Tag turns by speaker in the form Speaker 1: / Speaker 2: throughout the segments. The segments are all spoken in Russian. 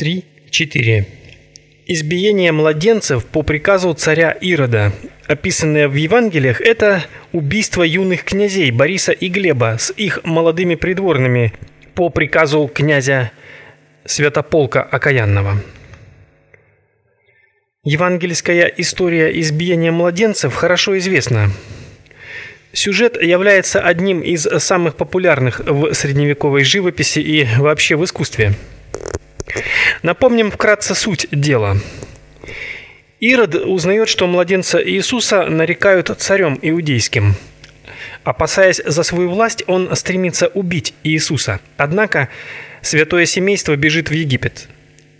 Speaker 1: 3.4. Избиение младенцев по приказу царя Ирода, описанное в Евангелиях, это убийство юных князей Бориса и Глеба с их молодыми придворными по приказу князя Святополка Окаянного. Евангельская история избиения младенцев хорошо известна. Сюжет является одним из самых популярных в средневековой живописи и вообще в искусстве. Напомним вкратце суть дела. Ирод узнает, что младенца Иисуса нарекают царем иудейским. Опасаясь за свою власть, он стремится убить Иисуса. Однако святое семейство бежит в Египет.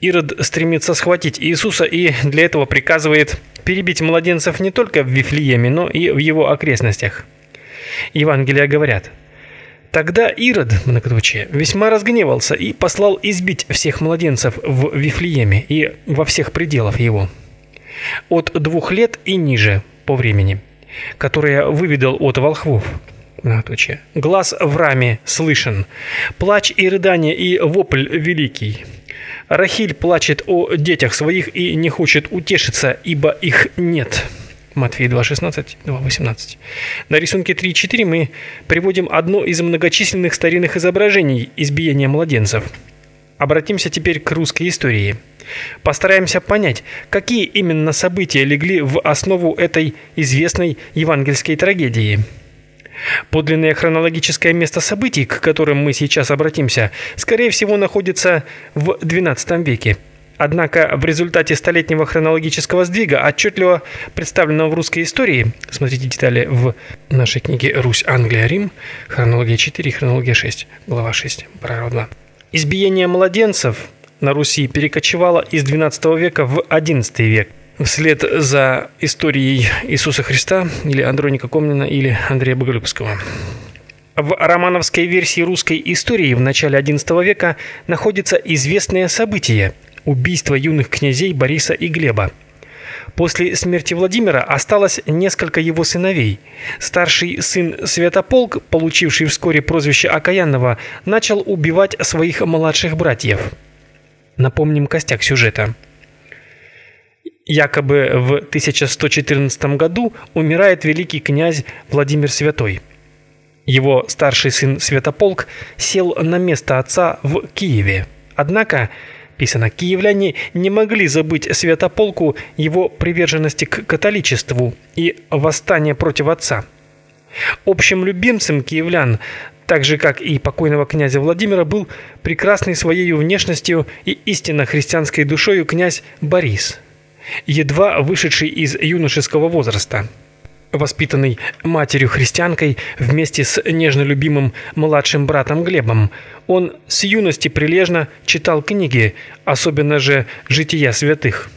Speaker 1: Ирод стремится схватить Иисуса и для этого приказывает перебить младенцев не только в Вифлееме, но и в его окрестностях. Евангелия говорят: Тогда Ирод, многоточие, весьма разгневался и послал избить всех младенцев в Вифлееме и во всех пределах его. От двух лет и ниже по времени, которые выведал от волхвов. Многоточие. Глаз в раме слышен, плач и рыдание и вопль великий. Рахиль плачет о детях своих и не хочет утешиться, ибо их нет. Матфея 2.16, 2.18. На рисунке 3.4 мы приводим одно из многочисленных старинных изображений избиения младенцев. Обратимся теперь к русской истории. Постараемся понять, какие именно события легли в основу этой известной евангельской трагедии. Подлинное хронологическое место событий, к которым мы сейчас обратимся, скорее всего, находится в XII веке – Однако в результате столетнего хронологического сдвига, отчетливо представленного в русской истории, смотрите детали в нашей книге «Русь, Англия, Рим», хронология 4 хронология 6, глава 6, параграф 2. Избиение младенцев на Руси перекочевало из XII века в XI век. Вслед за историей Иисуса Христа или Андроника Комнина или Андрея Боголюбского. В романовской версии русской истории в начале XI века находится известное событие – убийство юных князей Бориса и Глеба. После смерти Владимира осталось несколько его сыновей. Старший сын Святополк, получивший вскоре прозвище Окаянного, начал убивать своих младших братьев. Напомним костяк сюжета. Якобы в 1114 году умирает великий князь Владимир Святой. Его старший сын Святополк сел на место отца в Киеве. Однако написано, киевляне не могли забыть Святополку его приверженности к католичеству и восстания против отца. Общим любимцем киевлян, так же как и покойного князя Владимира, был прекрасный своей внешностью и истинно христианской душою князь Борис, едва вышедший из юношеского возраста воспитанный матерью-христианкой вместе с нежно любимым младшим братом Глебом. Он с юности прилежно читал книги, особенно же «Жития святых».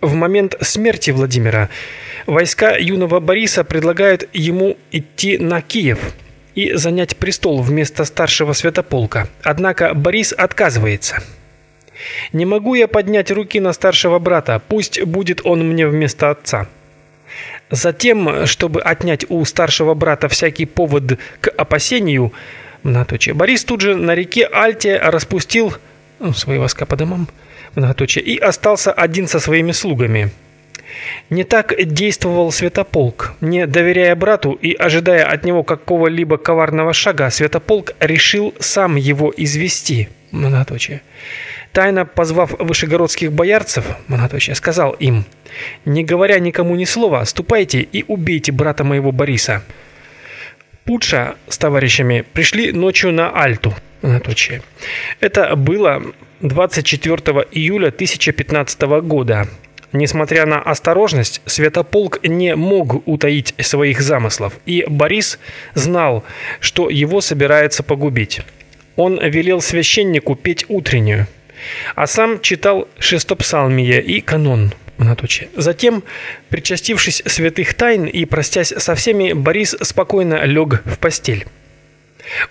Speaker 1: В момент смерти Владимира войска юного Бориса предлагают ему идти на Киев и занять престол вместо старшего святополка. Однако Борис отказывается. «Не могу я поднять руки на старшего брата, пусть будет он мне вместо отца». Затем, чтобы отнять у старшего брата всякий повод к опасению, многоточие, Борис тут же на реке Альте распустил ну, свои войска по домам, многоточие, и остался один со своими слугами. Не так действовал Святополк. Не доверяя брату и ожидая от него какого-либо коварного шага, Святополк решил сам его извести. Многоточие тайно позвав вышегородских боярцев, многоточие, сказал им, не говоря никому ни слова, ступайте и убейте брата моего Бориса. Путша с товарищами пришли ночью на Альту, многоточие. Это было 24 июля 1015 года. Несмотря на осторожность, Святополк не мог утаить своих замыслов, и Борис знал, что его собираются погубить. Он велел священнику петь утреннюю а сам читал шестопсалмие и канон. Многоточие. Затем, причастившись святых тайн и простясь со всеми, Борис спокойно лег в постель.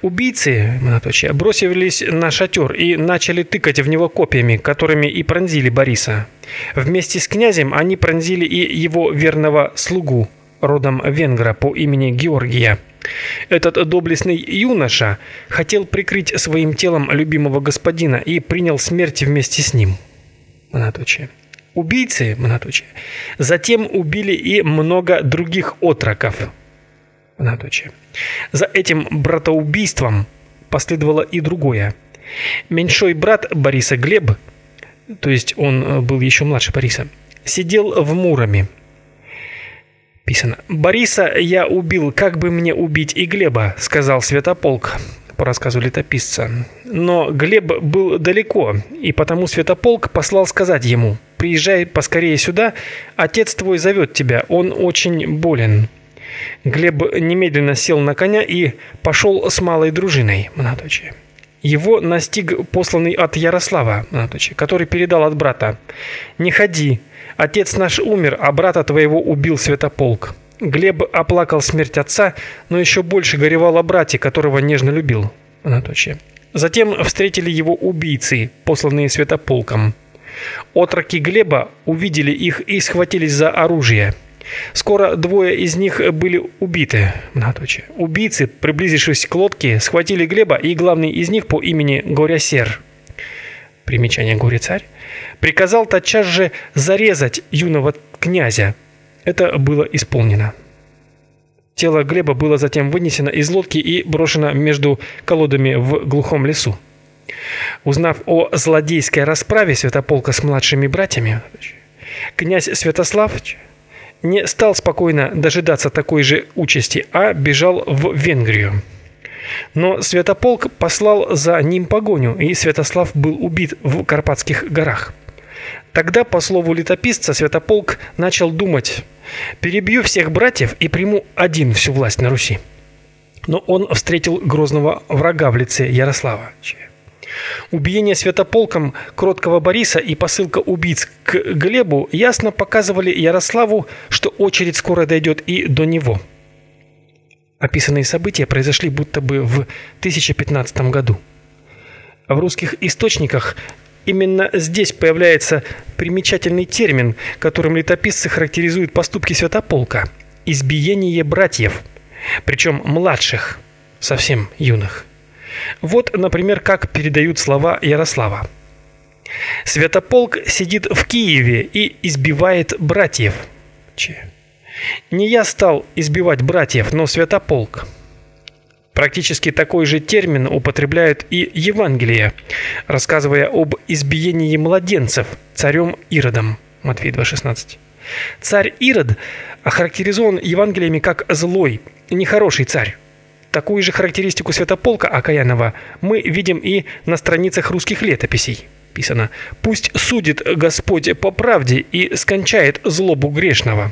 Speaker 1: Убийцы, многоточие, бросились на шатер и начали тыкать в него копьями, которыми и пронзили Бориса. Вместе с князем они пронзили и его верного слугу родом венгра по имени Георгия. Этот доблестный юноша хотел прикрыть своим телом любимого господина и принял смерть вместе с ним. Многоточие. Убийцы, многоточие, затем убили и много других отроков. Многоточие. За этим братоубийством последовало и другое. Меньшой брат Бориса Глеб, то есть он был еще младше Бориса, сидел в Муроме. Писано. «Бориса я убил, как бы мне убить и Глеба», — сказал Святополк по рассказу летописца. Но Глеб был далеко, и потому Святополк послал сказать ему, «Приезжай поскорее сюда, отец твой зовет тебя, он очень болен». Глеб немедленно сел на коня и пошел с малой дружиной, многоточие. Его настиг посланный от Ярослава, многоточие, который передал от брата. «Не ходи, Отец наш умер, а брата твоего убил Святополк. Глеб оплакал смерть отца, но еще больше горевал о брате, которого нежно любил. Анаточие. Затем встретили его убийцы, посланные Святополком. Отроки Глеба увидели их и схватились за оружие. Скоро двое из них были убиты. Многоточие. Убийцы, приблизившись к лодке, схватили Глеба, и главный из них по имени Горясер. Примечание Горе-царь приказал тотчас же зарезать юного князя. Это было исполнено. Тело Глеба было затем вынесено из лодки и брошено между колодами в глухом лесу. Узнав о злодейской расправе Святополка с младшими братьями, князь Святослав не стал спокойно дожидаться такой же участи, а бежал в Венгрию. Но Святополк послал за ним погоню, и Святослав был убит в Карпатских горах. Тогда, по слову летописца, Святополк начал думать: перебью всех братьев и приму один всю власть на Руси. Но он встретил грозного врага в лице Ярослава. Убиение святополком кроткого Бориса и посылка убийц к Глебу ясно показывали Ярославу, что очередь скоро дойдет и до него. Описанные события произошли будто бы в 1015 году. В русских источниках Именно здесь появляется примечательный термин, которым летописцы характеризуют поступки Святополка избиение братьев, причем младших, совсем юных. Вот, например, как передают слова Ярослава. Святополк сидит в Киеве и избивает братьев. Не я стал избивать братьев, но Святополк. Практически такой же термин употребляют и Евангелие, рассказывая об избиении младенцев царем Иродом. Матфея 2:16. Царь Ирод охарактеризован Евангелиями как злой, нехороший царь. Такую же характеристику Святополка Акаянова мы видим и на страницах русских летописей. Писано: "Пусть судит Господь по правде и скончает злобу грешного".